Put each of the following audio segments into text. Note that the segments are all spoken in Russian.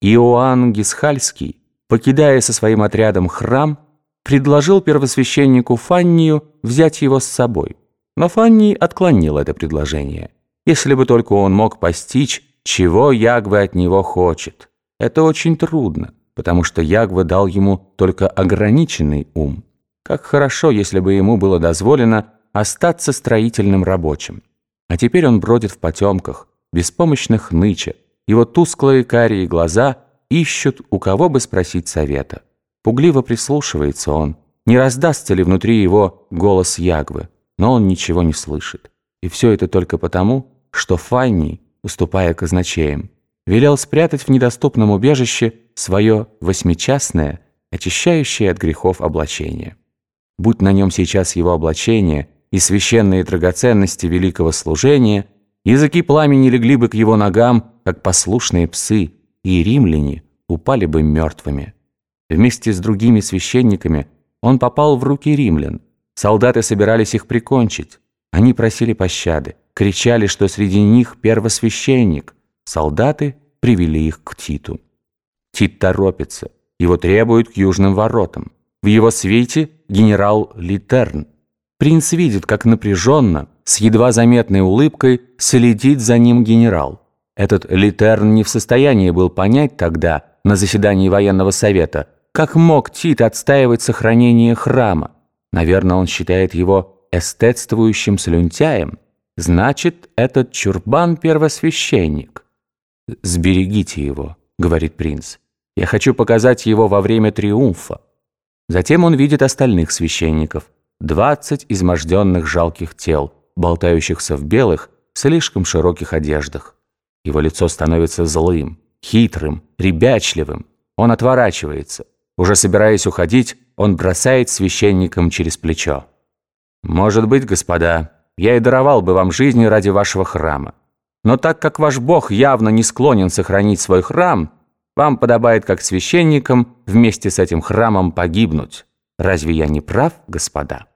Иоанн Гисхальский, покидая со своим отрядом храм, предложил первосвященнику Фаннию взять его с собой. Но Фанний отклонил это предложение. Если бы только он мог постичь, чего Ягве от него хочет. Это очень трудно, потому что Ягве дал ему только ограниченный ум. Как хорошо, если бы ему было дозволено остаться строительным рабочим. А теперь он бродит в потемках, беспомощных ныча. Его тусклые карие глаза ищут, у кого бы спросить совета. Пугливо прислушивается он, не раздастся ли внутри его голос Ягвы, но он ничего не слышит. И все это только потому, что Фанни, уступая казначеям, велел спрятать в недоступном убежище свое восьмичастное, очищающее от грехов облачение. Будь на нем сейчас его облачение и священные драгоценности великого служения, языки пламени легли бы к его ногам, как послушные псы, и римляне упали бы мертвыми. Вместе с другими священниками он попал в руки римлян. Солдаты собирались их прикончить. Они просили пощады, кричали, что среди них первосвященник. Солдаты привели их к Титу. Тит торопится, его требуют к южным воротам. В его свете генерал Литерн. Принц видит, как напряженно, с едва заметной улыбкой, следит за ним генерал. Этот Литерн не в состоянии был понять тогда, на заседании военного совета, как мог Тит отстаивать сохранение храма. Наверное, он считает его эстетствующим слюнтяем. Значит, этот чурбан первосвященник. «Сберегите его», — говорит принц. «Я хочу показать его во время триумфа». Затем он видит остальных священников, двадцать изможденных жалких тел, болтающихся в белых, слишком широких одеждах. Его лицо становится злым, хитрым, ребячливым. Он отворачивается. Уже собираясь уходить, он бросает священникам через плечо. «Может быть, господа, я и даровал бы вам жизнь ради вашего храма. Но так как ваш Бог явно не склонен сохранить свой храм, вам подобает, как священникам, вместе с этим храмом погибнуть. Разве я не прав, господа?»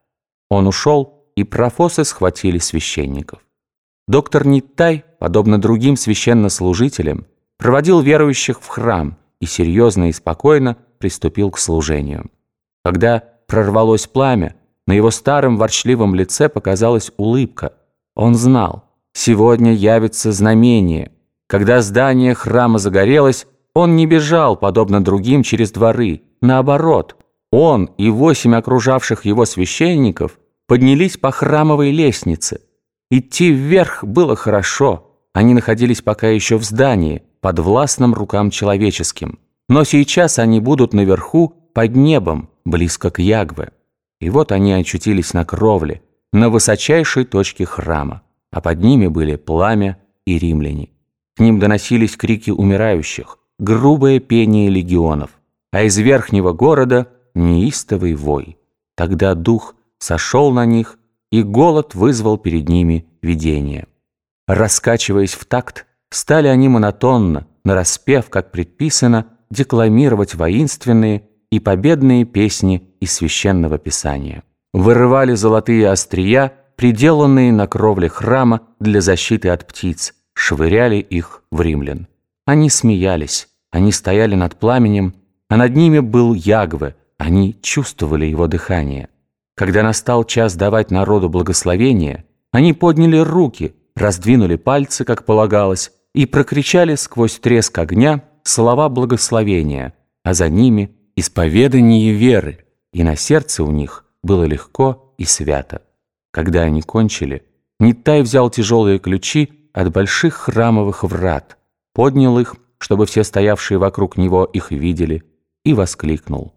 Он ушел, и профосы схватили священников. Доктор Ниттай, подобно другим священнослужителям, проводил верующих в храм и серьезно и спокойно приступил к служению. Когда прорвалось пламя, на его старом ворчливом лице показалась улыбка. Он знал, сегодня явится знамение. Когда здание храма загорелось, он не бежал, подобно другим, через дворы. Наоборот, он и восемь окружавших его священников поднялись по храмовой лестнице. Идти вверх было хорошо. Они находились пока еще в здании, под властным рукам человеческим. Но сейчас они будут наверху, под небом, близко к Ягве. И вот они очутились на кровле, на высочайшей точке храма, а под ними были пламя и римляне. К ним доносились крики умирающих, грубое пение легионов, а из верхнего города неистовый вой. Тогда дух сошел на них, и голод вызвал перед ними видение. Раскачиваясь в такт, стали они монотонно, нараспев, как предписано, декламировать воинственные и победные песни из священного писания. Вырывали золотые острия, приделанные на кровле храма для защиты от птиц, швыряли их в римлян. Они смеялись, они стояли над пламенем, а над ними был Ягве, они чувствовали его дыхание. Когда настал час давать народу благословение, они подняли руки, раздвинули пальцы, как полагалось, и прокричали сквозь треск огня слова благословения, а за ними исповедание веры, и на сердце у них было легко и свято. Когда они кончили, Нитай взял тяжелые ключи от больших храмовых врат, поднял их чтобы все стоявшие вокруг него их видели, и воскликнул.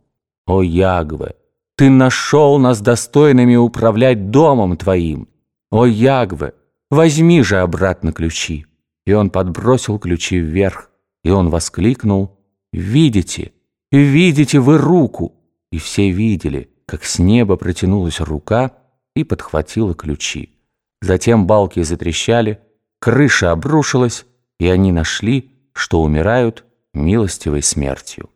«О, Ягве, ты нашел нас достойными управлять домом твоим! О, Ягве, возьми же обратно ключи!» И он подбросил ключи вверх, и он воскликнул. «Видите, видите вы руку!» И все видели, как с неба протянулась рука и подхватила ключи. Затем балки затрещали, крыша обрушилась, и они нашли, что умирают милостивой смертью.